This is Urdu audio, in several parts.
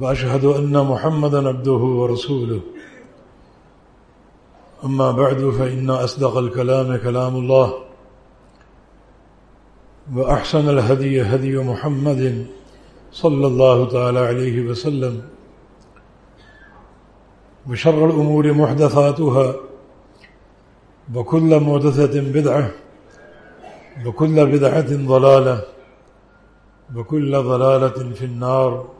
وأشهد أن محمدا عبده ورسوله. أما بعد فإن أصدق الكلام كلام الله وأحسن الهدي هدي محمد صلى الله تعالى عليه وسلم وشر الأمور محدثاتها وكل محدثة بدعة وكل بدعة ضلالة وكل ضلالة في النار.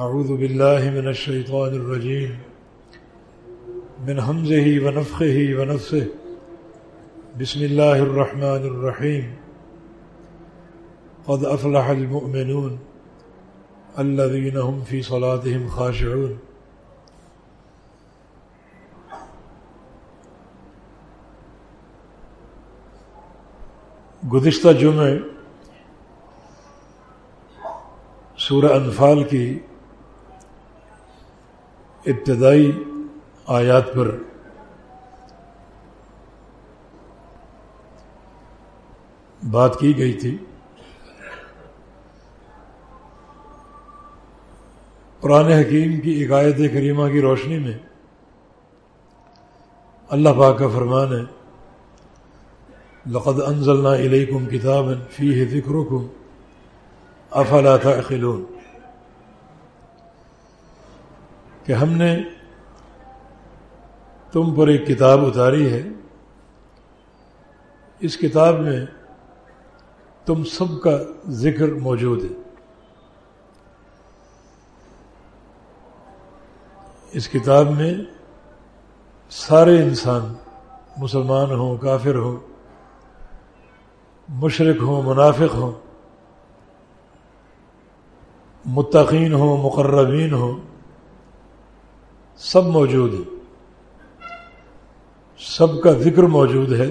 أعوذ بالله من الشيطان الرجيم. من همزه ونفخه ونفسه. بسم الله الرحمن الرحيم. قد أفلح المؤمنون الذين هم في صلاتهم خاشعون. گزشتہ جمعے سورہ انفال کی ابتدائی آیات پر۔ بات کی گئی تھی۔ قرآن حکیم کی عقائد کریمہ کی روشنی میں اللہ پاک کا فرمان ہے، لقد انزلنا الیکم کتابا فیہ ذکرکم، افلا تعقلون۔ کہ ہم نے تم پر ایک کتاب اتاری ہے۔ اس کتاب میں تم سب کا ذکر موجود ہے۔ اس کتاب میں سارے انسان مسلمان ہوں، کافر ہوں، مشرق ہوں، منافق ہوں، متقین ہوں، مقربین ہوں۔ سب موجود ہیں۔ سب کا ذکر موجود ہے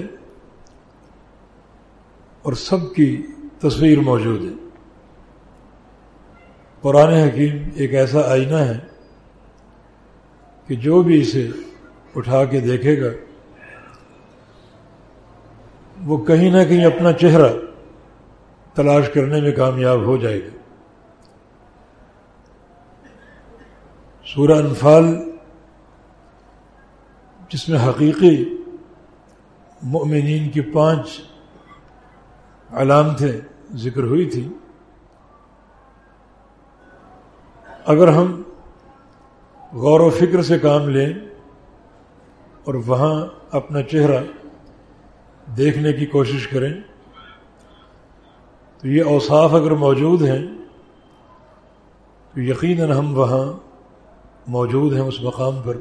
اور سب کی تصویر موجود ہے۔ قرآن حکیم ایک ایسا آئینہ ہے کہ جو بھی اسے اٹھا کے دیکھے گا، وہ کہیں نہ کہیں اپنا چہرہ تلاش کرنے میں کامیاب ہو جائے گا۔ سورہ انفال جس میں حقیقی مؤمنین کی پانچ علامتیں ذکر ہوئی تھی اگر ہم غور و فکر سے کام لیں اور وہاں اپنا چہرہ دیکھنے کی کوشش کریں، تو یہ اوصاف اگر موجود ہیں، تو یقیناً ہم وہاں موجود ہیں اس مقام پر۔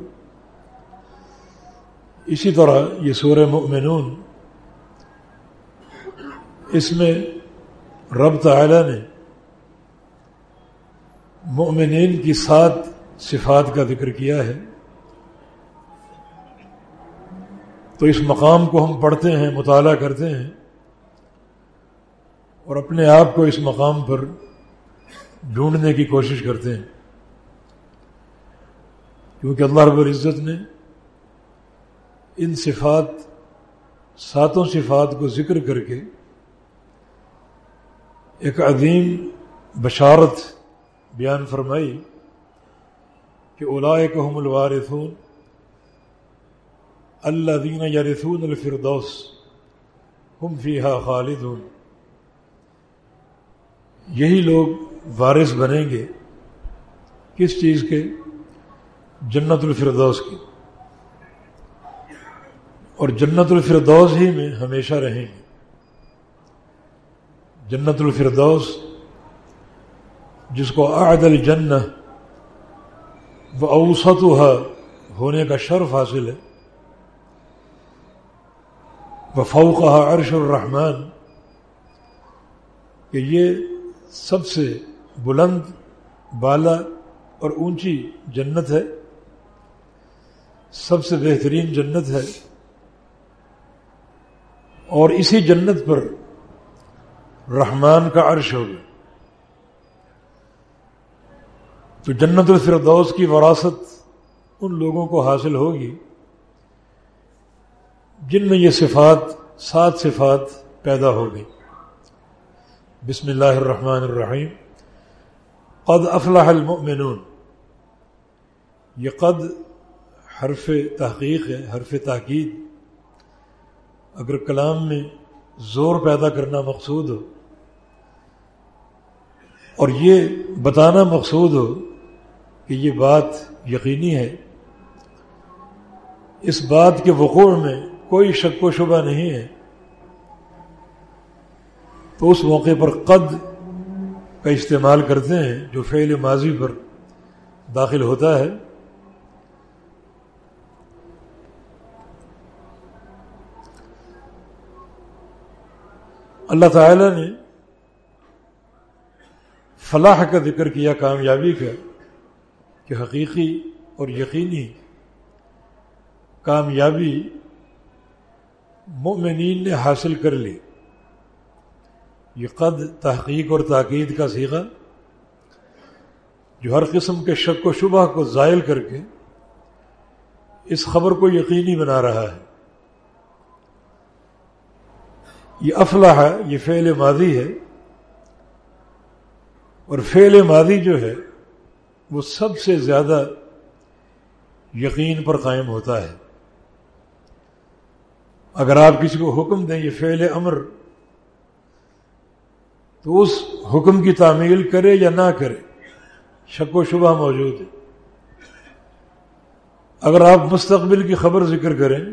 اسی طرح یہ سورہ مؤمنون، اس میں رب تعالی نے مؤمنین کی سات صفات کا ذکر کیا ہے۔ تو اس مقام کو ہم پڑھتے ہیں، مطالعہ کرتے ہیں اور اپنے آپ کو اس مقام پر ڈھونڈنے کی کوشش کرتے ہیں۔ کیونکہ اللہ رب العزت نے ان صفات، ساتوں صفات کو ذکر کر کے ایک عظیم بشارت بیان فرمائی کہ اولائے کہم الوارثون اللہ دین یارثون الفردوس، ہم فیحا خالدون۔ یہی لوگ وارث بنیں گے کس چیز کے؟ جنت الفردوس کی اور جنت الفردوس ہی میں ہمیشہ رہیں گے۔ جنت الفردوس، جس کو عاد الجنہ و اوسط ہونے کا شرف حاصل ہے وہ فوقہ عرش الرحمن، کہ یہ سب سے بلند، بالا اور اونچی جنت ہے، سب سے بہترین جنت ہے۔ اور اسی جنت پر رحمان کا عرش ہوگا۔ تو جنت الفردوس کی وراثت ان لوگوں کو حاصل ہوگی جن میں یہ صفات، سات صفات پیدا ہوگی بسم اللہ الرحمن الرحیم۔ قد افلاح المؤمنون۔ یہ قد حرف تحقیق ہے، حرف تاکید۔ اگر کلام میں زور پیدا کرنا مقصود ہو اور یہ بتانا مقصود ہو کہ یہ بات یقینی ہے، اس بات کے وقوع میں کوئی شک و شبہ نہیں ہے، تو اس موقع پر قد کا استعمال کرتے ہیں جو فعل ماضی پر داخل ہوتا ہے۔ اللہ تعالی نے فلاح کا ذکر کیا، کامیابی کا، کہ حقیقی اور یقینی کامیابی مؤمنین نے حاصل کر لی۔ یہ قد تحقیق اور تاکید کا سیکھا جو ہر قسم کے شک و شبہ کو زائل کر کے اس خبر کو یقینی بنا رہا ہے۔ یہ افلاح ہے، یہ فعل ماضی ہے۔ اور فعل ماضی جو ہے، وہ سب سے زیادہ یقین پر قائم ہوتا ہے۔ اگر آپ کسی کو حکم دیں یہ فعل امر، تو اس حکم کی تعمیل کرے یا نہ کرے، شک و شبہ موجود ہے۔ اگر آپ مستقبل کی خبر ذکر کریں،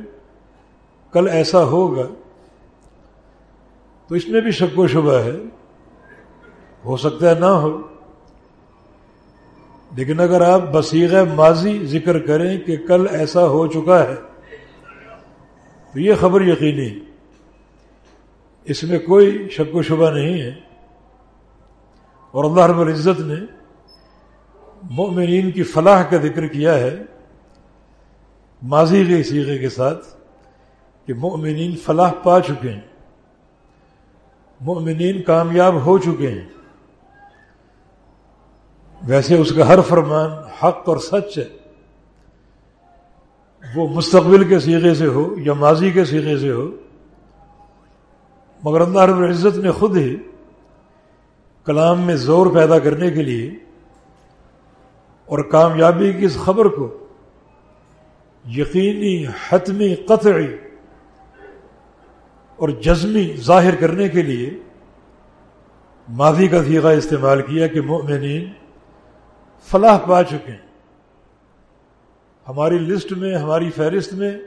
کل ایسا ہوگا تو اس میں بھی شک و شبہ ہے۔ ہو سکتا ہے نہ ہو۔ لیکن اگر آپ بصیغ ماضی ذکر کریں کہ کل ایسا ہو چکا ہے، تو یہ خبر یقینی اس میں کوئی شک و شبہ نہیں ہے۔ اور اللہ رب العزت نے مؤمنین کی فلاح کا ذکر کیا ہے ماضی کے سیغے کے ساتھ کہ مؤمنین فلاح پا چکے ہیں۔ مؤمنین کامیاب ہو چکے ہیں۔ ویسے اس کا ہر فرمان حق اور سچ ہے۔ وہ مستقبل کے سیغے سے ہو یا ماضی کے سیغے سے ہو، مگر اللہ رب العزت نے خود ہی کلام میں زور پیدا کرنے کے لیے اور کامیابی کی اس خبر کو یقینی حتمی قطعی اور جزمی ظاہر کرنے کے لیے ماضی کا سیغہ استعمال کیا کہ مؤمنین فلاح پا چکے ہیں۔ ہماری لسٹ میں، ہماری فہرست میں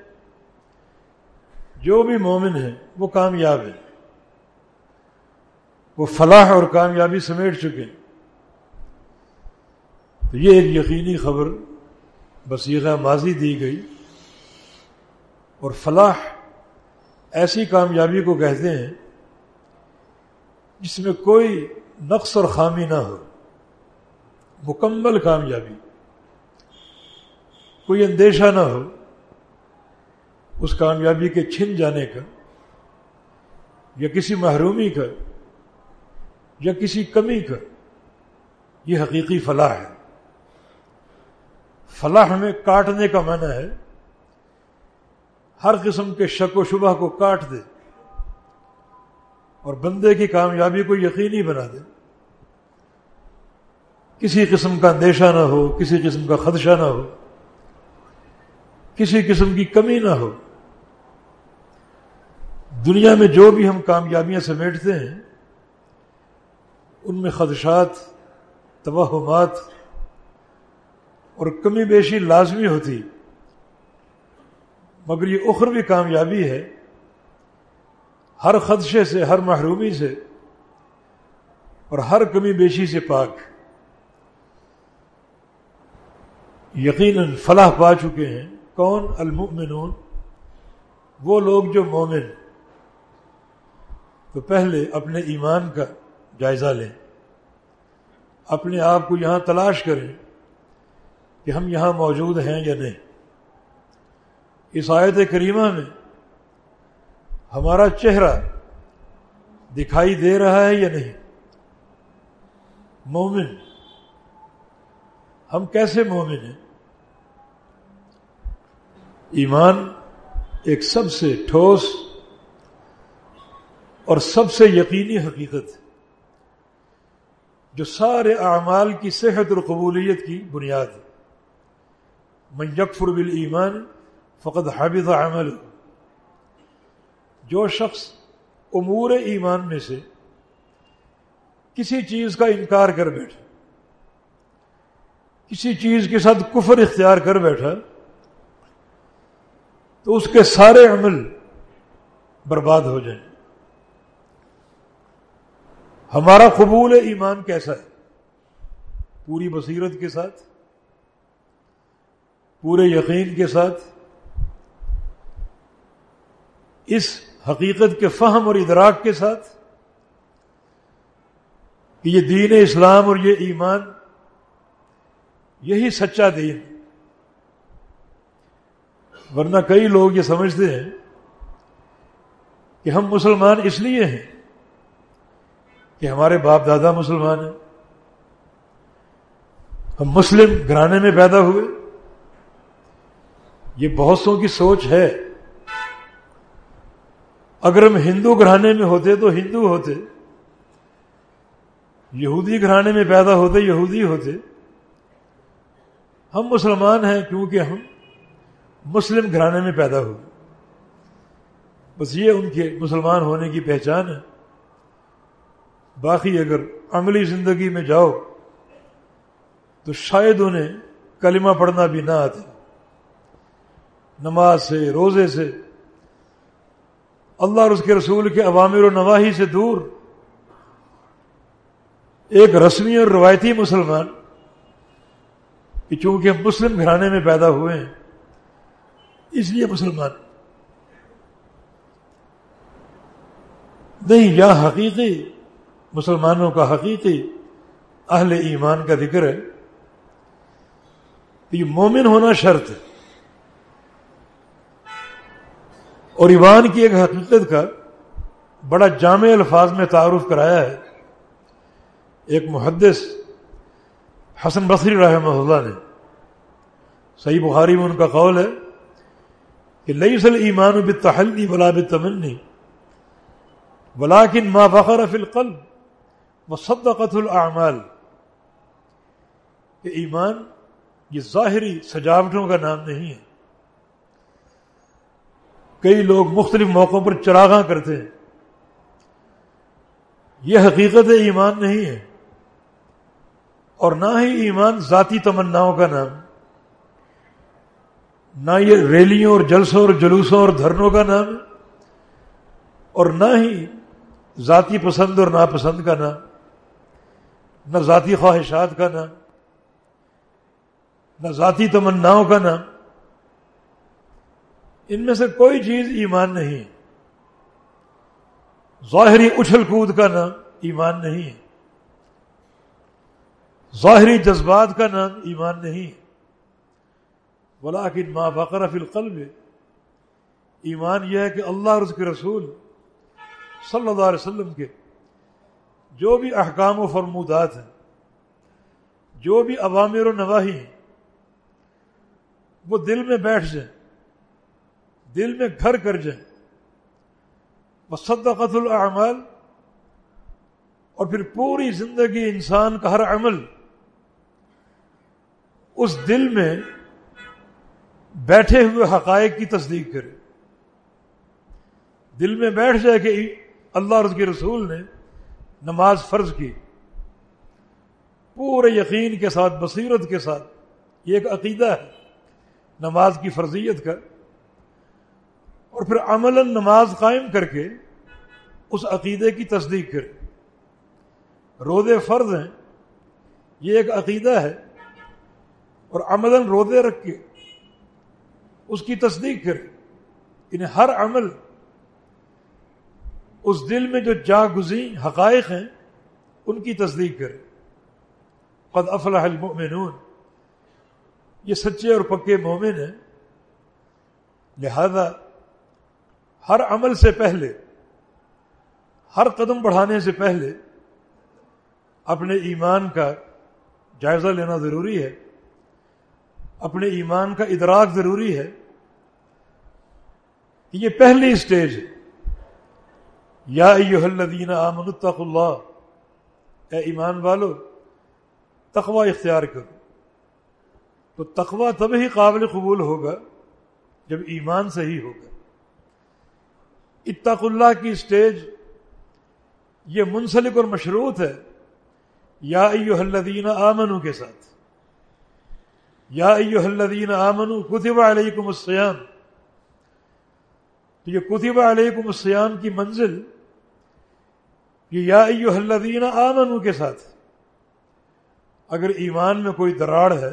جو بھی مومن ہیں، وہ کامیاب ہیں۔ وہ فلاح اور کامیابی سمیٹ چکے ہیں۔ تو یہ ایک یقینی خبر بصیغہ ماضی دی گئی اور فلاح ایسی کامیابی کو کہتے ہیں جس میں کوئی نقص اور خامی نہ ہو۔ مکمل کامیابی۔ کوئی اندیشہ نہ ہو۔ اس کامیابی کے چھن جانے کا یا کسی محرومی کا یا کسی کمی کا یہ حقیقی فلاح ہے۔ فلاح میں کاٹنے کا معنی ہے ہر قسم کے شک و شبہ کو کاٹ دے اور بندے کی کامیابی کو یقینی بنا دے۔ کسی قسم کا اندیشہ نہ ہو، کسی قسم کا خدشہ نہ ہو، کسی قسم کی کمی نہ ہو۔ دنیا میں جو بھی ہم کامیابیاں سمیٹتے ہیں، ان میں خدشات، توہمات اور کمی بیشی لازمی ہوتی۔ مگر یہ اخروی کامیابی ہے۔ ہر خدشے سے، ہر محرومی سے اور ہر کمی بیشی سے پاک۔ یقیناً فلاح پا چکے ہیں۔ کون؟ المؤمنون۔ وہ لوگ جو مومن۔ تو پہلے اپنے ایمان کا جائزہ لیں۔ اپنے آپ کو یہاں تلاش کریں کہ ہم یہاں موجود ہیں یا نہیں۔ اس آیت کریمہ میں ہمارا چہرہ دکھائی دے رہا ہے یا نہیں؟ مومن، ہم کیسے مومن ہیں؟ ایمان ایک سب سے ٹھوس اور سب سے یقینی حقیقت جو سارے اعمال کی صحت اور قبولیت کی بنیاد ہے۔ من یکفر بالایمان فقد حابط عمل جو شخص امور ایمان میں سے کسی چیز کا انکار کر بیٹھا، کسی چیز کے ساتھ کفر اختیار کر بیٹھا، تو اس کے سارے عمل برباد ہو جائیں۔ ہمارا قبول ایمان کیسا ہے؟ پوری بصیرت کے ساتھ، پورے یقین کے ساتھ اس حقیقت کے فہم اور ادراک کے ساتھ کہ یہ دین اسلام اور یہ ایمان یہی سچا دین ورنہ کئی لوگ یہ سمجھتے ہیں کہ ہم مسلمان اس لیے ہیں کہ ہمارے باپ دادا مسلمان ہیں۔ ہم مسلم گھرانے میں پیدا ہوئے۔ یہ بہت سو کی سوچ ہے۔ اگر ہم ہندو گھرانے میں ہوتے تو ہندو ہوتے، یہودی گھرانے میں پیدا ہوتے، یہودی ہوتے۔ ہم مسلمان ہیں کیونکہ ہم مسلم گھرانے میں پیدا ہوئے۔ بس یہ ان کے مسلمان ہونے کی پہچان ہے۔ باقی اگر عملی زندگی میں جاؤ تو شاید انہیں کلمہ پڑھنا بھی نہ آتا۔ نماز سے، روزے سے اللہ اور اس کے رسول کے عوامر و نواحی سے دور ایک رسمی اور روایتی مسلمان کہ چونکہ ہم مسلم گھرانے میں پیدا ہوئے ہیں، اس لیے مسلمان نہیں یہاں حقیقی مسلمانوں کا حقیقی اہل ایمان کا ذکر ہے یہ مومن ہونا شرط ہے۔ اور ایمان کی ایک حقیقت کا بڑا جامع الفاظ میں تعارف کرایا ہے۔ ایک محدث حسن بصری رحمہ اللہ نے، صحیح بخاری میں ان کا قول ہے کہ لئی سل ایمان بتحلی ولا بتمنی ولاکن ما فخر فی القلب مصدقت الاعمال۔ کہ ایمان یہ ظاہری سجاوٹوں کا نام نہیں ہے۔ کئی لوگ مختلف موقعوں پر چراغاں کرتے ہیں۔ یہ حقیقت ایمان نہیں ہے۔ اور نہ ہی ایمان ذاتی تمناؤں کا نام، نہ یہ ریلیوں اور جلسوں اور جلوسوں اور دھرنوں کا نام، اور نہ ہی ذاتی پسند اور ناپسند کا نام، نہ ذاتی خواہشات کا نام، نہ ذاتی تمناؤں کا نام۔ ان میں سے کوئی چیز ایمان نہیں۔ ہے ظاہری اچھل کود کا نام ایمان نہیں۔ ہے ظاہری جذبات کا نام ایمان نہیں۔ ہے ولاکن ماں بقر فی القلب۔ ایمان یہ ہے کہ اللہ اور اس کے رسول صلی اللہ علیہ وسلم کے جو بھی احکام و فرمودات ہیں، جو بھی عوامر و نواحی ہیں، وہ دل میں بیٹھ جائیں۔ دل میں گھر کر جائیں صدقت الاعمال اور پھر پوری زندگی انسان کا ہر عمل اس دل میں بیٹھے ہوئے حقائق کی تصدیق کرے۔ دل میں بیٹھ جائے کہ اللہ اور اس کے رسول نے نماز فرض کی۔ پورے یقین کے ساتھ، بصیرت کے ساتھ، یہ ایک عقیدہ ہے۔ نماز کی فرضیت کا اور پھر عمل نماز قائم کر کے اس عقیدے کی تصدیق کرے۔ رودے فرض ہیں، یہ ایک عقیدہ ہے، اور عمل رودے رکھ کے اس کی تصدیق کرے۔ انہیں ہر عمل اس دل میں جو جا گزی حقائق ہیں، ان کی تصدیق کرے۔ قد افلح المؤمنون۔ یہ سچے اور پکے مومن ہیں۔ لہذا ہر عمل سے پہلے، ہر قدم بڑھانے سے پہلے اپنے ایمان کا جائزہ لینا ضروری ہے، اپنے ایمان کا ادراک ضروری ہے۔ یہ پہلی اسٹیج ہے۔ یا الذین آمنوا اتقوا اللہ، اے ایمان والو، تقوی اختیار کرو۔ تو تقوی تب ہی قابل قبول ہوگا جب ایمان صحیح ہوگا۔ اتق اللہ کی اسٹیج یہ منسلک اور مشروط ہے۔ یا ایو الذین آمنو کے ساتھ۔ یا ایو الذین آمنو کتب علیکم السیام تو یہ کتب علیکم السیام کی منزل یہ یا ایو الذین آمنو کے ساتھ۔ اگر ایمان میں کوئی دراڑ ہے،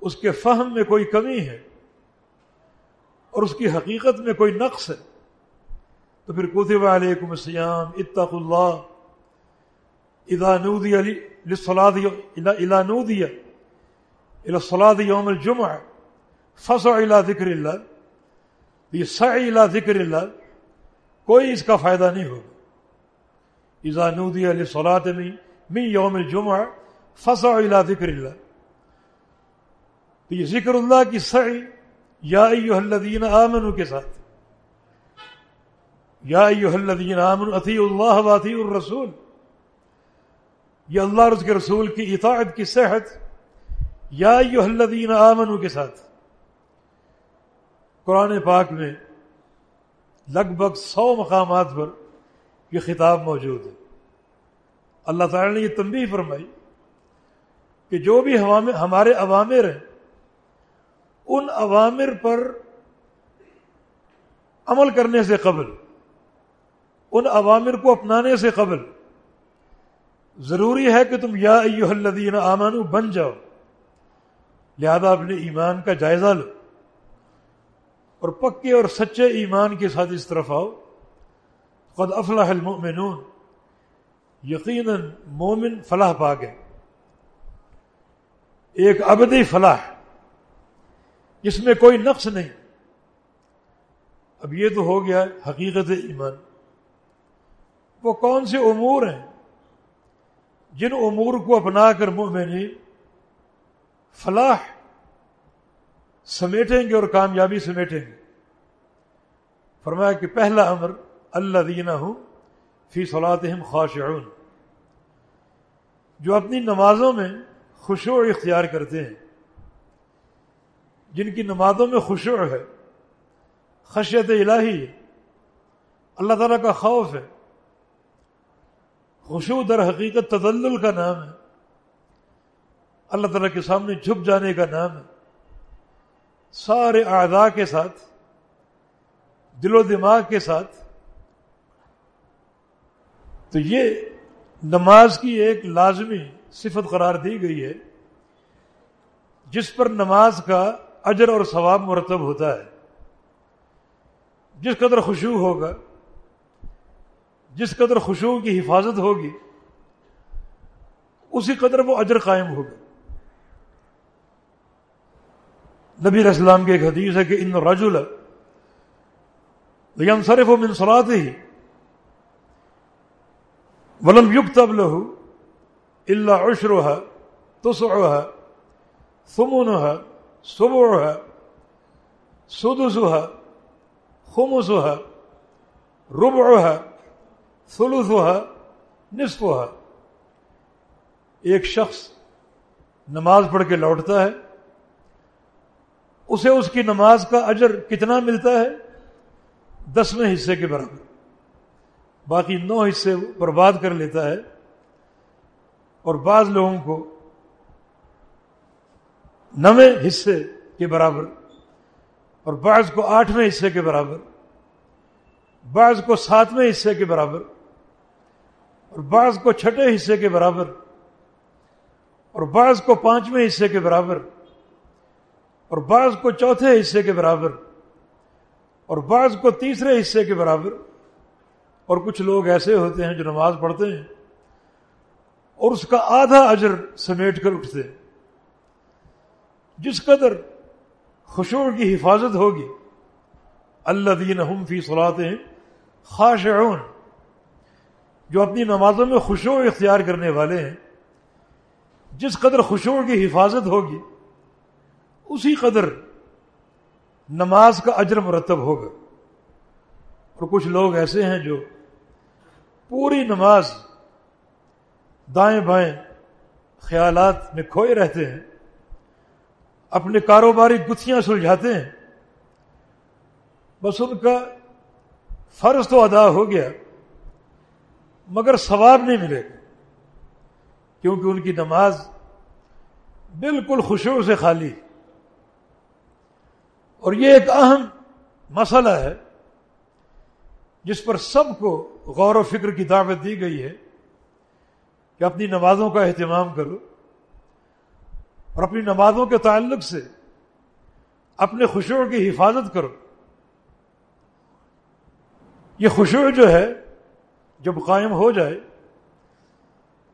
اس کے فہم میں کوئی کمی ہے اور اس کی حقیقت میں کوئی نقص ہے۔ تو پھر کتب علیکم السیام اتق اللہ۔ اذا نودی علی الا نودی الى الجمعہ فسع الى ذکر اللہ۔ یہ سعی الى ذکر اللہ، کوئی اس کا فائدہ نہیں ہوگا۔ اذا نودی علی میں من یوم الجمعہ فسع الى ذکر اللہ۔ تو یہ ذکر اللہ کی سعی یا ایوہ الذین آمنوا کے ساتھ۔ یا ایوہ الذین آمنوا اطیع اللہ و الرسول۔ یہ اللہ اور اس کے رسول کی اطاعت، کی صحت۔ یا ایوہ الذین آمنوا کے ساتھ۔ قرآن پاک میں لگ بھگ سو مقامات پر یہ خطاب موجود ہے۔ اللہ تعالی نے یہ تنبیہ فرمائی کہ جو بھی ہمارے عوامر ہیں ان عوامر پر عمل کرنے سے قبل، ان عوامر کو اپنانے سے قبل، ضروری ہے کہ تم یا ایوہ الذین آمانو بن جاؤ، لہذا اپنے ایمان کا جائزہ لو اور پکے اور سچے ایمان کے ساتھ اس طرف آؤ۔ قد افلاح المؤمنون، یقیناً مومن فلاح پا گئے۔ ایک ابدی فلاح۔ جس میں کوئی نقص نہیں۔ اب یہ تو ہو گیا حقیقت ایمان۔ وہ کون سے امور ہیں جن امور کو اپنا کر مومنی فلاح سمیٹیں گے اور کامیابی سمیٹیں گے۔ فرمایا کہ پہلا امر اللہ دینا ہوں فی صلاتہم خاشعون۔ جو اپنی نمازوں میں خوشو اختیار کرتے ہیں۔ جن کی نمازوں میں خوشو ہے، خشیت الہی، اللہ تعالیٰ کا خوف ہے۔ خوشو در حقیقت تدلل کا نام ہے۔ اللہ تعالیٰ کے سامنے جھپ جانے کا نام ہے۔ سارے اعضاء کے ساتھ، دل و دماغ کے ساتھ۔ تو یہ نماز کی ایک لازمی صفت قرار دی گئی ہے، جس پر نماز کا اجر اور ثواب مرتب ہوتا ہے۔ جس قدر خوشبو ہوگا، جس قدر خوشبو کی حفاظت ہوگی، اسی قدر وہ اجر قائم ہوگا۔ نبی اسلام کی ایک حدیث ہے کہ ان رجول صرف و منسلات ہی ولم یوگ تب لہو اللہ عشرہ تسعها ثمنها سبعها سدسها، خمسها، ربعها، ثلثها ایک شخص نماز پڑھ کے لوٹتا ہے، اسے اس کی نماز کا اجر کتنا ملتا ہے؟ دسویں حصے کے برابر۔ باقی نو حصے برباد کر لیتا ہے اور بعض لوگوں کو نویں حصے کے برابر اور بعض کو آٹھویں حصے کے برابر، بعض کو ساتویں حصے کے برابر اور بعض کو چھٹے حصے کے برابر اور بعض کو پانچویں حصے کے برابر اور بعض کو چوتھے حصے کے برابر اور بعض کو تیسرے حصے کے برابر۔ اور کچھ لوگ ایسے ہوتے ہیں جو نماز پڑھتے ہیں اور اس کا آدھا اجر سمیٹ کر اٹھتے ہیں۔ جس قدر خوشور کی حفاظت ہوگی اللہ دین ہم فی صلاحتے ہیں جو اپنی نمازوں میں خوشو اختیار کرنے والے ہیں، جس قدر خوشو کی حفاظت ہوگی، اسی قدر نماز کا اجر مرتب ہوگا۔ اور کچھ لوگ ایسے ہیں جو پوری نماز دائیں بائیں خیالات میں کھوئے رہتے ہیں۔ اپنے کاروباری گتھیاں سلجھاتے ہیں۔ بس ان کا فرض تو ادا ہو گیا، مگر ثواب نہیں ملے گا کیونکہ ان کی نماز بالکل خوشبو سے خالی۔ اور یہ ایک اہم مسئلہ ہے، جس پر سب کو غور و فکر کی دعوت دی گئی ہے کہ اپنی نمازوں کا اہتمام کرو۔ اور اپنی نمازوں کے تعلق سے اپنے خوشبو کی حفاظت کرو۔ یہ خوشبو جو ہے، جب قائم ہو جائے،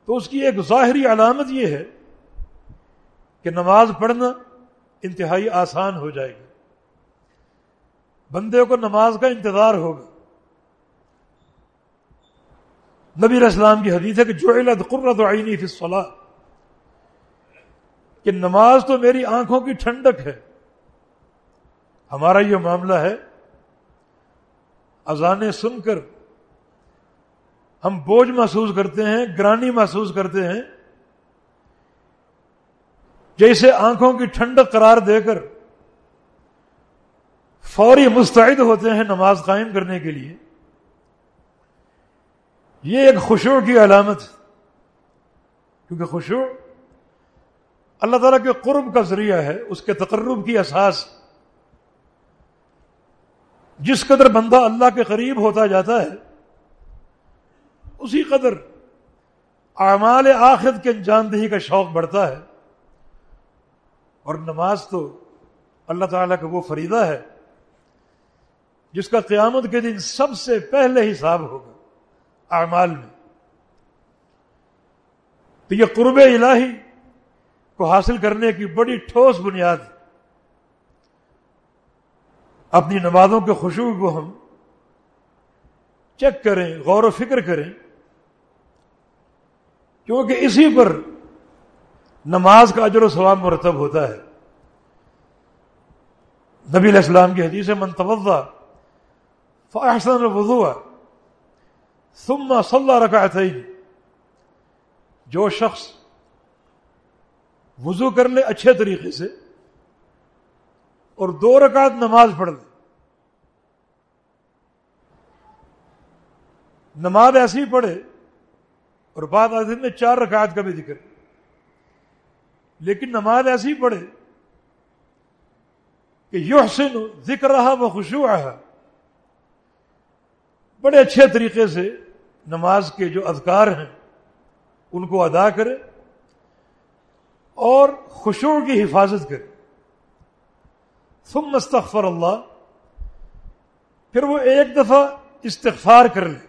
تو اس کی ایک ظاہری علامت یہ ہے کہ نماز پڑھنا انتہائی آسان ہو جائے گا بندے کو نماز کا انتظار ہوگا۔ نبی اسلام کی حدیث ہے کہ جو علت قرت آئینی فی الصلاح کہ نماز تو میری آنکھوں کی ٹھنڈک ہے۔ ہمارا یہ معاملہ ہے۔ اذانیں سن کر ہم بوجھ محسوس کرتے ہیں، گرانی محسوس کرتے ہیں۔ جیسے آنکھوں کی ٹھنڈک قرار دے کر فوری مستعد ہوتے ہیں نماز قائم کرنے کے لیے۔ یہ ایک خوشو کی علامت کیونکہ خوشو اللہ تعالیٰ کے قرب کا ذریعہ ہے، اس کے تقرب کی اساس۔ جس قدر بندہ اللہ کے قریب ہوتا جاتا ہے، اسی قدر اعمال آخرت کے انجام دہی کا شوق بڑھتا ہے۔ اور نماز تو اللہ تعالیٰ کا وہ فریدہ ہے، جس کا قیامت کے دن سب سے پہلے حساب ہوگا اعمال میں۔ تو یہ قرب الہی کو حاصل کرنے کی بڑی ٹھوس بنیاد اپنی نمازوں کے خوشبو کو ہم چیک کریں، غور و فکر کریں۔ کیونکہ اسی پر نماز کا اجر و ثواب مرتب ہوتا ہے۔ نبی علیہ السلام کی حدیث من توضا فاحسن الوضوء ثم صلى ركعتين جو شخص وضو کر لے اچھے طریقے سے اور دو رکعت نماز پڑھ لے۔ نماز ایسی پڑھے اور بعد آدمی میں چار رکعت کا بھی ذکر۔ لیکن نماز ایسی پڑھے کہ یحسن ذکر رہا وہ خوشبو رہا بڑے اچھے طریقے سے نماز کے جو اذکار ہیں، ان کو ادا کرے۔ اور خوشو کی حفاظت کرے۔ ثم استغفر اللہ۔ پھر وہ ایک دفعہ استغفار کر لے۔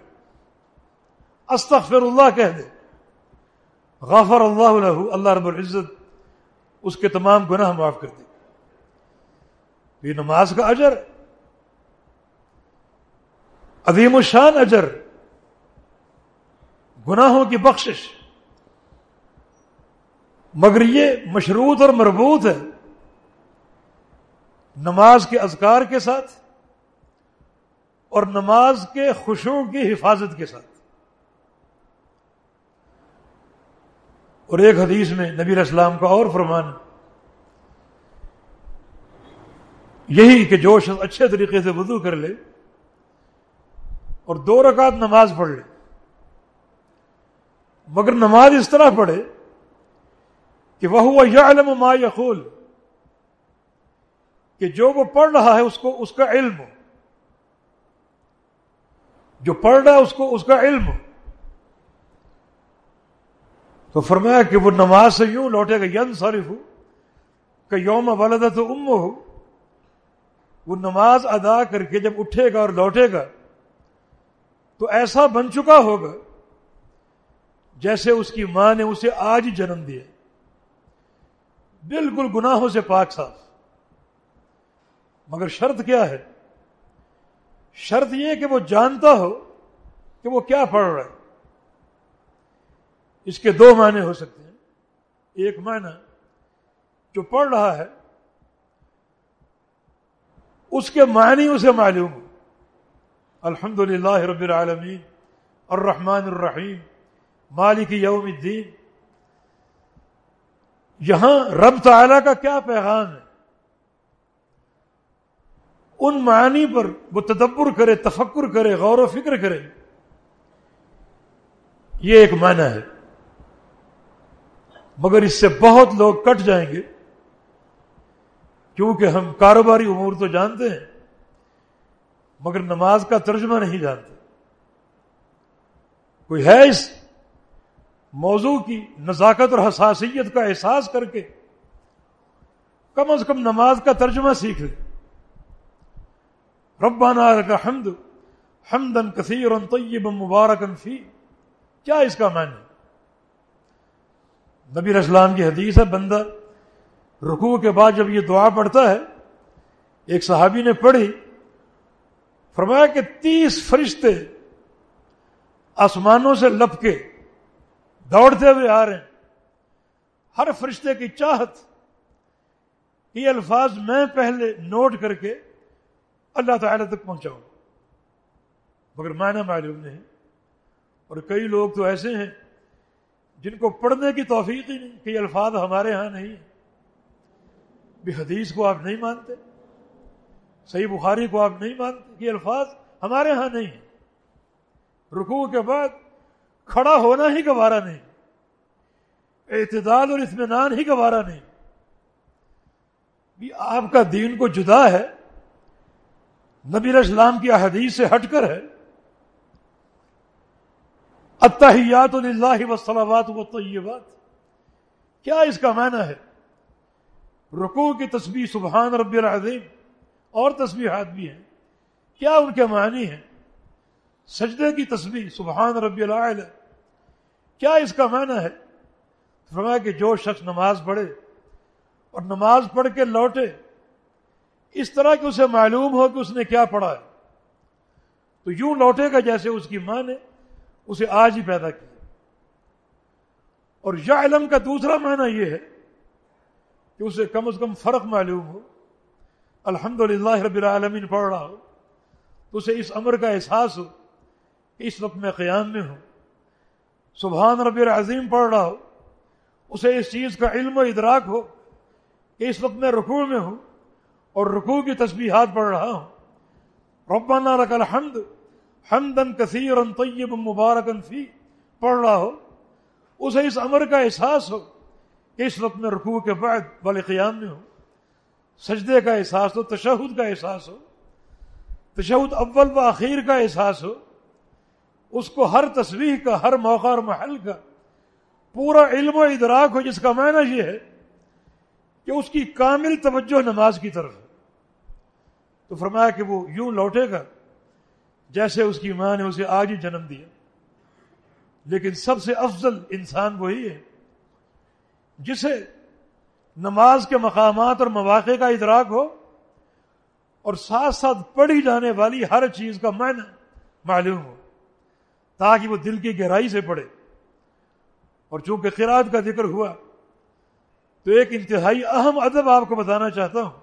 استغفر اللہ کہہ دے۔ غافر اللہ له، اللہ رب العزت اس کے تمام گناہ معاف کر دے۔ یہ نماز کا اجر، عظیم الشان اجر، گناہوں کی بخشش۔ مگر یہ مشروط اور مربوط ہے نماز کے اذکار کے ساتھ اور نماز کے خوشوں کی حفاظت کے ساتھ۔ اور ایک حدیث میں نبی اسلام کا اور فرمان یہی کہ جو شخص اچھے طریقے سے وضو کر لے اور دو رکعت نماز پڑھ لے، مگر نماز اس طرح پڑھے کہ وہ یا علم ما یقول کہ جو وہ پڑھ رہا ہے اس کو اس کا علم جو پڑھ رہا ہے اس کو اس کا علم تو فرمایا کہ وہ نماز سے یوں لوٹے گا ین صارف ہو کہ یوم والدہ تو ام ہو وہ نماز ادا کر کے جب اٹھے گا اور لوٹے گا، تو ایسا بن چکا ہوگا جیسے اس کی ماں نے اسے آج جنم دیا۔ بالکل گناہوں سے پاک صاف مگر شرط کیا ہے؟ شرط یہ کہ وہ جانتا ہو کہ وہ کیا پڑھ رہا ہے۔ اس کے دو معنی ہو سکتے ہیں۔ ایک معنی جو پڑھ رہا ہے، اس کے معنی اسے معلوم ہو۔ الحمد للہ رب العالمین، الرحمن الرحیم، مالک یوم الدین یہاں رب تعالی کا کیا پیغام ہے؟ ان معنی پر وہ تدبر کرے، تفکر کرے، غور و فکر کرے۔ یہ ایک معنی ہے۔ مگر اس سے بہت لوگ کٹ جائیں گے۔ کیونکہ ہم کاروباری امور تو جانتے ہیں، مگر نماز کا ترجمہ نہیں جانتے۔ کوئی ہے اس موضوع کی نزاکت اور حساسیت کا احساس کر کے کم از کم نماز کا ترجمہ سیکھ لے۔ ربانہ کا حمد حمدن کثیر طیب مبارکن فی۔ کیا اس کا معنی نبی اسلام کی حدیث ہے، بندہ رکوع کے بعد جب یہ دعا پڑھتا ہے، ایک صحابی نے پڑھی، فرمایا کہ تیس فرشتے آسمانوں سے لپ کے دوڑتے ہوئے آ رہے ہیں۔ ہر فرشتے کی چاہت، یہ الفاظ میں پہلے نوٹ کر کے اللہ تعالی تک پہنچاؤں۔ مگر معنی معلوم نہیں۔ اور کئی لوگ تو ایسے ہیں جن کو پڑھنے کی توفیق ہی نہیں کہ یہ الفاظ ہمارے ہاں نہیں۔ بھی حدیث کو آپ نہیں مانتے، صحیح بخاری کو آپ نہیں مانتے کہ الفاظ ہمارے ہاں نہیں۔ ہیں رکوع کے بعد کھڑا ہونا ہی گوارا نہیں۔ اعتدال اور اطمینان ہی گوارا نہیں۔ بھی آپ کا دین کو جدا ہے۔ نبی اسلام کی احادیث سے ہٹ کر ہے۔ اتحیات اللہ وسلامات و طیبات کیا اس کا معنی ہے؟ رکوع کی تسبیح سبحان ربی العظیم۔ اور تسبیحات بھی ہیں۔ کیا ان کے معنی ہیں؟ سجدے کی تسبیح سبحان ربی العل کیا اس کا معنی ہے؟ فرمایا کہ جو شخص نماز پڑھے اور نماز پڑھ کے لوٹے، اس طرح کہ اسے معلوم ہو کہ اس نے کیا پڑھا ہے۔ تو یوں لوٹے گا جیسے اس کی ماں نے اسے آج ہی پیدا کیا۔ اور یا علم کا دوسرا معنی یہ ہے کہ اسے کم از کم فرق معلوم ہو۔ الحمد للہ رب العالمین پڑھ رہا ہو، تو اسے اس امر کا احساس ہو کہ اس وقت میں قیام میں ہوں۔ سبحان رب العظیم پڑھ رہا ہو، اسے اس چیز کا علم و ادراک ہو کہ اس وقت میں رکوع میں ہوں اور رکوع کی تسبیحات پڑھ رہا ہوں۔ ربنا رک الحمد حمدن کثیر طیب مبارکن فی، پڑھ رہا ہو، اسے اس امر کا احساس ہو کہ اس وقت میں رکوع کے بعد والے قیام میں ہوں۔ سجدے کا احساس ہو، تشہد کا احساس ہو، تشہد اول و اخیر کا احساس ہو اس کو ہر تصویر کا، ہر موقع اور محل کا پورا علم و ادراک ہو، جس کا معنی یہ ہے کہ اس کی کامل توجہ نماز کی طرف ہے۔ تو فرمایا کہ وہ یوں لوٹے گا جیسے اس کی ماں نے اسے آج ہی جنم دیا۔ لیکن سب سے افضل انسان وہی ہے جسے نماز کے مقامات اور مواقع کا ادراک ہو اور ساتھ ساتھ پڑھی جانے والی ہر چیز کا معنی معلوم ہو۔ تاکہ وہ دل کی گہرائی سے پڑھے۔ اور چونکہ قرآد کا ذکر ہوا، تو ایک انتہائی اہم ادب آپ کو بتانا چاہتا ہوں۔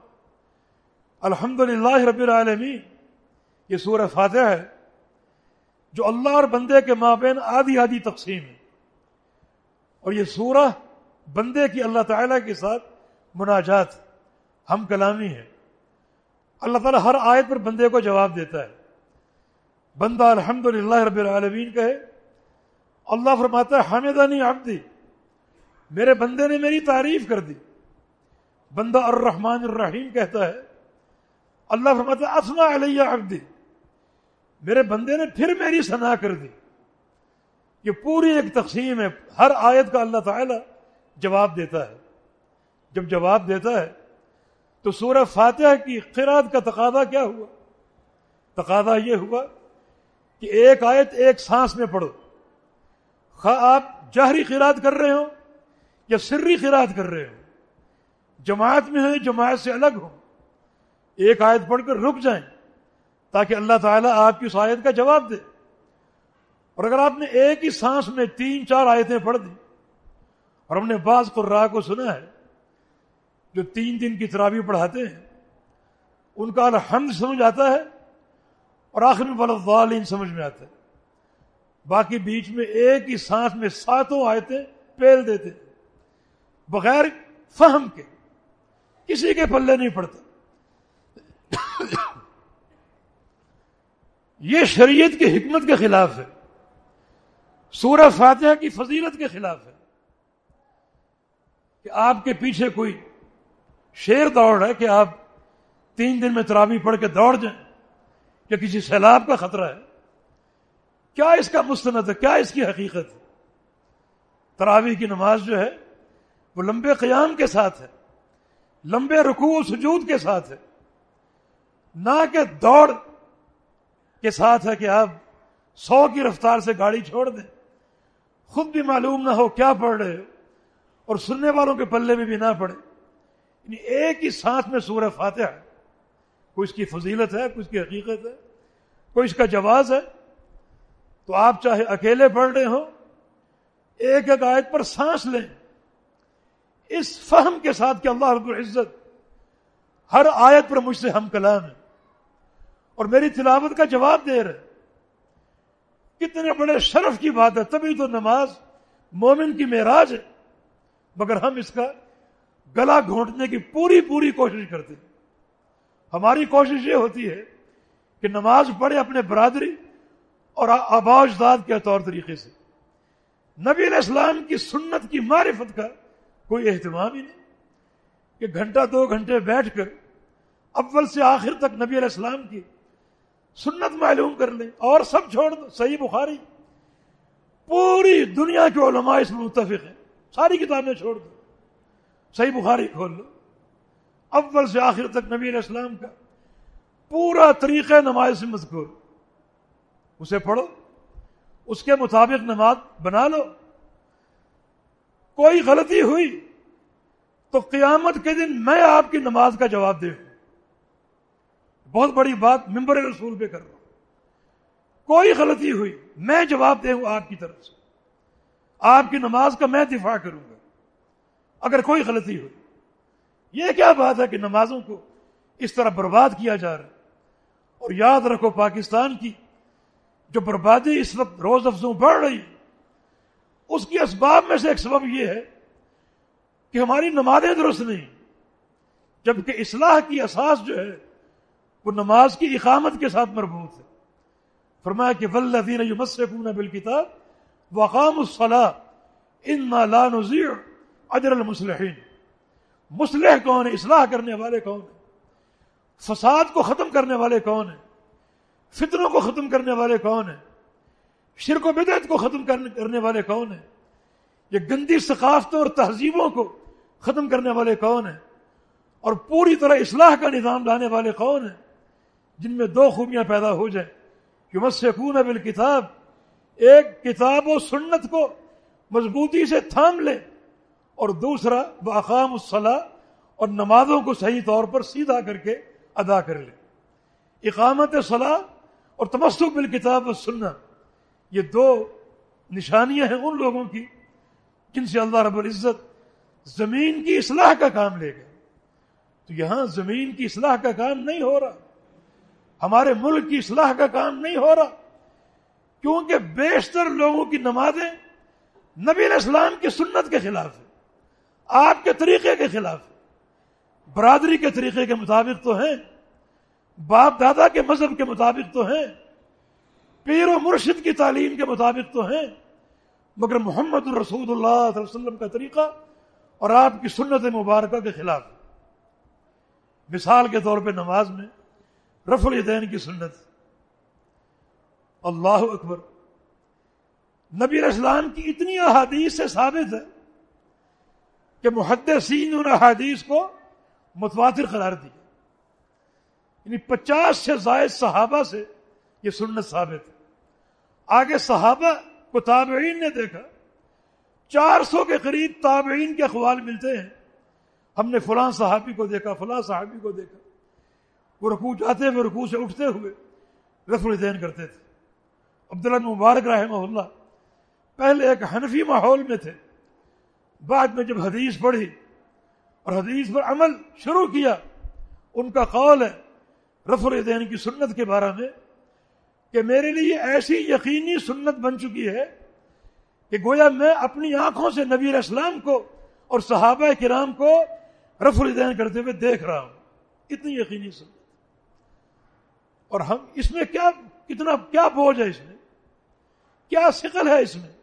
الحمد للہ رب العالمین، یہ سورہ فاتح ہے، جو اللہ اور بندے کے مابین آدھی آدھی تقسیم ہے۔ اور یہ سورہ بندے کی اللہ تعالیٰ کے ساتھ مناجات، ہم کلامی ہے اللہ تعالیٰ ہر آیت پر بندے کو جواب دیتا ہے۔ بندہ الحمد للہ رب العالمین کہے، اللہ فرماتا ہے، حامدہ نہیں عبدی، میرے بندے نے میری تعریف کر دی۔ بندہ الرحمن الرحیم کہتا ہے، اللہ فرماتا ہے اسنا علیہ عبدی، میرے بندے نے پھر میری سنا کر دی۔ یہ پوری ایک تقسیم ہے۔ ہر آیت کا اللہ تعالی جواب دیتا ہے۔ جب جواب دیتا ہے، تو سورہ فاتحہ کی قرآد کا تقاضا کیا ہوا؟ تقاضا یہ ہوا کہ ایک آیت ایک سانس میں پڑھو۔ خواہ آپ جہری قرآد کر رہے ہو یا سری قرآد کر رہے ہو جماعت میں ہو جماعت سے الگ ہو ایک آیت پڑھ کر رک جائیں تاکہ اللہ تعالیٰ آپ کی اس آیت کا جواب دے۔ اور اگر آپ نے ایک ہی سانس میں تین چار آیتیں پڑھ دی، اور ہم نے بعض قرا کو سنا ہے جو تین دن کی ترابی پڑھاتے ہیں، ان کا الحمد سمجھ آتا ہے اور آخر میں بلدالین سمجھ میں آتا ہے۔ باقی بیچ میں ایک ہی سانس میں ساتوں آیتیں پیل دیتے بغیر فہم کے، کسی کے پلے نہیں پڑتا۔ یہ شریعت کی حکمت کے خلاف ہے۔ سورہ فاتحہ کی فضیلت کے خلاف ہے۔ کہ آپ کے پیچھے کوئی شیر دوڑ ہے کہ آپ تین دن میں ترابی پڑھ کے دوڑ جائیں۔ یا کسی سیلاب کا خطرہ ہے۔ کیا اس کا مستند ہے؟ کیا اس کی حقیقت ہے؟ تراوی کی نماز جو ہے، وہ لمبے قیام کے ساتھ ہے۔ لمبے رکوع و سجود کے ساتھ ہے۔ نہ کہ دوڑ کے ساتھ ہے کہ آپ سو کی رفتار سے گاڑی چھوڑ دیں۔ خود بھی معلوم نہ ہو کیا پڑھ رہے ہو۔ اور سننے والوں کے پلے میں بھی نہ پڑے یعنی ایک ہی سانس میں سورہ فاتحہ ہے۔ کوئی اس کی فضیلت ہے، کوئی اس کی حقیقت ہے، کوئی اس کا جواز ہے؟ تو آپ چاہے اکیلے پڑھ رہے ہوں، ایک ایک آیت پر سانس لیں۔ اس فہم کے ساتھ کہ اللہ رب العزت ہر آیت پر مجھ سے ہم کلام ہے اور میری تلاوت کا جواب دے رہے کتنے بڑے شرف کی بات ہے، تبھی تو نماز مومن کی معراج ہے، مگر ہم اس کا گلا گھونٹنے کی پوری پوری کوشش کرتے ہیں۔ ہماری کوشش یہ ہوتی ہے کہ نماز پڑھے اپنے برادری اور آبا اجداد کے طور طریقے سے۔ نبی علیہ السلام کی سنت کی معرفت کا کوئی اہتمام ہی نہیں کہ گھنٹہ دو گھنٹے بیٹھ کر اول سے آخر تک نبی علیہ السلام کی سنت معلوم کر لیں اور سب چھوڑ دو۔ صحیح بخاری۔ پوری دنیا کے علماء اس میں متفق ہیں۔ ساری کتابیں چھوڑ دو۔ صحیح بخاری کھول لو۔ اول سے آخر تک نبی علیہ السلام کا پورا طریقہ نماز سے مذکور۔ اسے پڑھو، اس کے مطابق نماز بنا لو۔ کوئی غلطی ہوئی تو قیامت کے دن میں آپ کی نماز کا جواب دے بہت بڑی بات ممبر رسول پہ کر رہا ہوں۔ کوئی غلطی ہوئی، میں جواب دے ہوں آپ کی طرف سے۔ آپ کی نماز کا میں دفاع کروں گا۔ اگر کوئی غلطی ہوئی یہ کیا بات ہے کہ نمازوں کو اس طرح برباد کیا جا رہا ہے؟ اور یاد رکھو پاکستان کی جو بربادی اس وقت روز افزوں بڑھ رہی ہے، اس کی اسباب میں سے ایک سبب یہ ہے کہ ہماری نمازیں درست نہیں، جبکہ اصلاح کی اساس جو ہے، وہ نماز کی اقامت کے ساتھ مربوط ہے۔ فرمایا کہ ولدین بال کتاب وقام الصلاح ان لا نزیع اجر المسلحین مسلح کون ہے؟ اصلاح کرنے والے کون ہیں؟ فساد کو ختم کرنے والے کون ہیں؟ فتنوں کو ختم کرنے والے کون ہیں؟ شرک و بدعت کو ختم کرنے والے کون ہیں؟ یہ گندی ثقافتوں اور تہذیبوں کو ختم کرنے والے کون ہیں؟ اور پوری طرح اصلاح کا نظام لانے والے کون ہیں؟ جن میں دو خوبیاں پیدا ہو جائیں۔ کہ مت سے ایک کتاب و سنت کو مضبوطی سے تھام لے اور دوسرا باقام الصلاح اور نمازوں کو صحیح طور پر سیدھا کر کے ادا کر لے۔ اقامت صلاح اور تمسک بالکتاب و سنت یہ دو نشانیاں ہیں ان لوگوں کی جن سے اللہ رب العزت زمین کی اصلاح کا کام لے گئے۔ تو یہاں زمین کی اصلاح کا کام نہیں ہو رہا، ہمارے ملک کی اصلاح کا کام نہیں ہو رہا، کیونکہ بیشتر لوگوں کی نمازیں نبی علیہ السلام کی سنت کے خلاف ہے آپ کے طریقے کے خلاف۔ برادری کے طریقے کے مطابق تو ہیں، باپ دادا کے مذہب کے مطابق تو ہیں، پیر و مرشد کی تعلیم کے مطابق تو ہیں، مگر محمد الرسول اللہ علیہ وسلم کا طریقہ اور آپ کی سنت مبارکہ کے خلاف۔ مثال کے طور پہ نماز میں رف الدین کی سنت۔ اللہ اکبر۔ نبی اسلام کی اتنی احادیث سے ثابت ہے کہ محدثین ان احادیث کو متواتر قرار دیا۔ یعنی پچاس سے زائد صحابہ سے یہ سنت ثابت ہے۔ آگے صحابہ کو تابعین نے دیکھا۔ چار سو کے قریب تابعین کے اخوال ملتے ہیں۔ ہم نے فلاں صحابی کو دیکھا، فلاں صحابی کو دیکھا۔ وہ رکوع جاتے ہوئے، رکوع سے اٹھتے ہوئے رف الدین کرتے تھے۔ عبداللہ مبارک رحمہ اللہ پہلے ایک حنفی ماحول میں تھے۔ بعد میں جب حدیث پڑھی اور حدیث پر عمل شروع کیا، ان کا قول ہے رف الدین کی سنت کے بارے میں کہ میرے لیے ایسی یقینی سنت بن چکی ہے کہ گویا میں اپنی آنکھوں سے نبی اسلام کو اور صحابہ کرام کو رف الدین کرتے ہوئے دیکھ رہا ہوں۔ اتنی یقینی سنت۔ اور ہم اس میں کیا، کتنا، کیا بوجھ ہے اس میں؟ کیا شکل ہے اس میں؟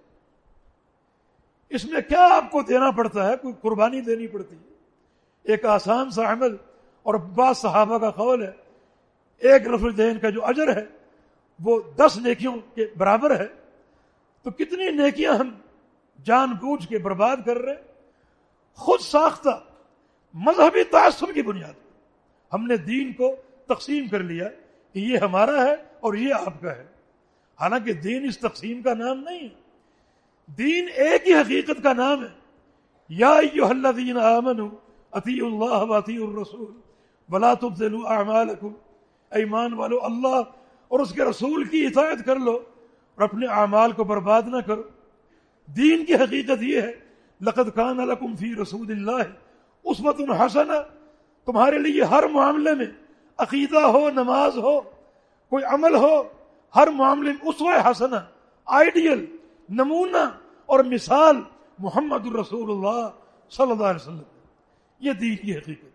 اس میں کیا آپ کو دینا پڑتا ہے؟ کوئی قربانی دینی پڑتی ہے۔ ایک آسان سا عمل اور بعض صحابہ کا قول ہے۔ ایک رف الدین کا جو اجر ہے، وہ دس نیکیوں کے برابر ہے۔ تو کتنی نیکیاں ہم جان بوجھ کے برباد کر رہے خود ساختہ مذہبی تعصب کی بنیاد ہم نے دین کو تقسیم کر لیا کہ یہ ہمارا ہے اور یہ آپ کا ہے۔ حالانکہ دین اس تقسیم کا نام نہیں ہے۔ دین ایک ہی حقیقت کا نام ہے۔ یا الذین آمنوا اطیع اللہ و الرسول ولا تبذلوا اعمالکم۔ ایمان والو، اللہ اور اس کے رسول کی اطاعت کر لو اور اپنے اعمال کو برباد نہ کرو۔ دین کی حقیقت یہ ہے، لقد کان لکم فی رسول اللہ اس وقت تمہارے لیے ہر معاملے میں عقیدہ ہو، نماز ہو، کوئی عمل ہو، ہر معاملے میں اس حسنا آئیڈیل۔ نمونہ اور مثال محمد الرسول اللہ صلی اللہ علیہ وسلم۔ یہ دین کی حقیقت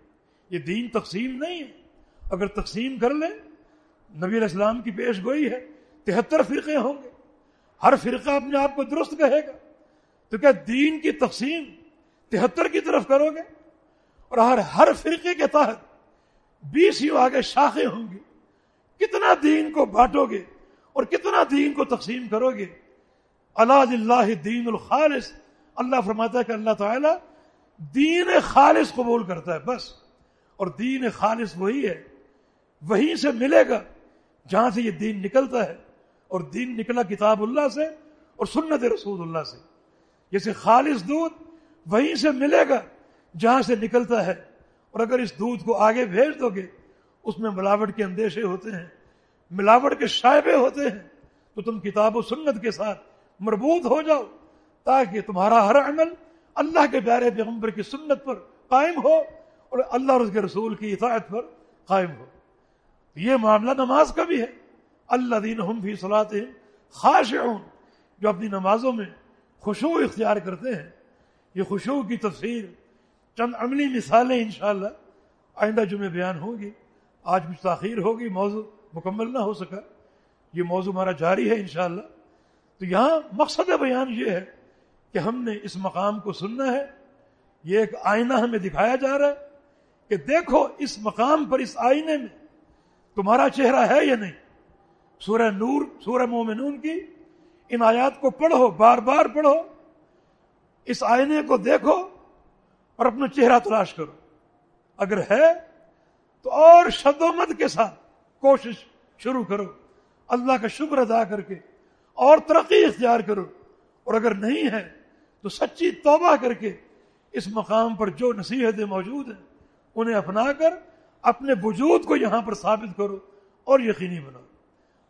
یہ دین تقسیم نہیں ہے۔ اگر تقسیم کر لیں، نبی علیہ السلام کی پیش گوئی ہے، تہتر فرقے ہوں گے۔ ہر فرقہ اپنے آپ کو درست کہے گا۔ تو کیا دین کی تقسیم تہتر کی طرف کرو گے؟ اور ہر ہر فرقے کے تحت بیس یوں آگے شاخیں ہوں گی کتنا دین کو بانٹو گے اور کتنا دین کو تقسیم کرو گے؟ اللہ اللہ دین الخالص۔ اللہ فرماتا ہے کہ اللہ تعالی دین خالص قبول کرتا ہے، بس۔ اور دین خالص وہی ہے، وہیں سے ملے گا جہاں سے یہ دین نکلتا ہے۔ اور دین نکلا کتاب اللہ سے اور سنت رسول اللہ سے۔ جیسے خالص دودھ وہیں سے ملے گا جہاں سے نکلتا ہے۔ اور اگر اس دودھ کو آگے بھیج دو گے، اس میں ملاوٹ کے اندیشے ہوتے ہیں، ملاوٹ کے شائبے ہوتے ہیں، تو تم کتاب و سنت کے ساتھ مربوط ہو جاؤ تاکہ تمہارا ہر عمل اللہ کے پیارے پیغمبر کی سنت پر قائم ہو اور اللہ اور اس کے رسول کی اطاعت پر قائم ہو۔ یہ معاملہ نماز کا بھی ہے۔ اللہ دین ہم فی صلاح خاص جو اپنی نمازوں میں خوشبو اختیار کرتے ہیں۔ یہ خوشبو کی تفسیر چند عملی مثالیں انشاءاللہ آئندہ جمعے بیان ہوں گی۔ آج کچھ تاخیر ہوگی، موضوع مکمل نہ ہو سکا۔ یہ موضوع ہمارا جاری ہے انشاءاللہ۔ تو یہاں مقصد بیان یہ ہے کہ ہم نے اس مقام کو سننا ہے، یہ ایک آئینہ ہمیں دکھایا جا رہا ہے کہ دیکھو اس مقام پر، اس آئینے میں تمہارا چہرہ ہے یا نہیں؟ سورہ نور، سورہ مومنون کی ان آیات کو پڑھو، بار بار پڑھو، اس آئینے کو دیکھو اور اپنا چہرہ تلاش کرو۔ اگر ہے تو اور شد و مد کے ساتھ کوشش شروع کرو۔ اللہ کا شکر ادا کر کے اور ترقی اختیار کرو۔ اور اگر نہیں ہے، تو سچی توبہ کر کے اس مقام پر جو نصیحتیں موجود ہیں، انہیں اپنا کر، اپنے وجود کو یہاں پر ثابت کرو اور یقینی بناؤ۔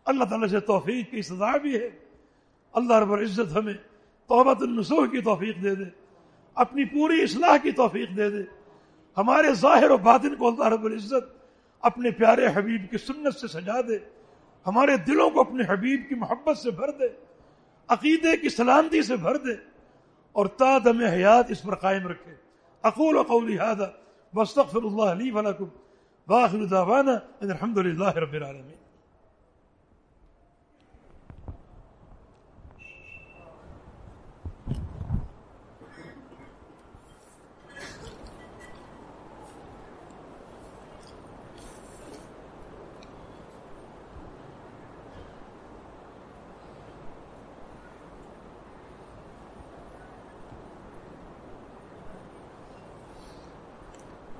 اللہ تعالیٰ سے توفیق کی سزا بھی ہے۔ اللہ رب العزت ہمیں توبت النسوح کی توفیق دے دے۔ اپنی پوری اصلاح کی توفیق دے دے۔ ہمارے ظاہر و باطن کو اللہ رب العزت اپنے پیارے حبیب کی سنت سے سجا دے۔ ہمارے دلوں کو اپنے حبیب کی محبت سے بھر دے، عقیدے کی سلامتی سے بھر دے اور تا دم حیات اس پر قائم رکھے۔ اقول و قولی هذا واستغفر اللہ علی ولکم واخر دعوانا ان الحمد للہ رب العالمین۔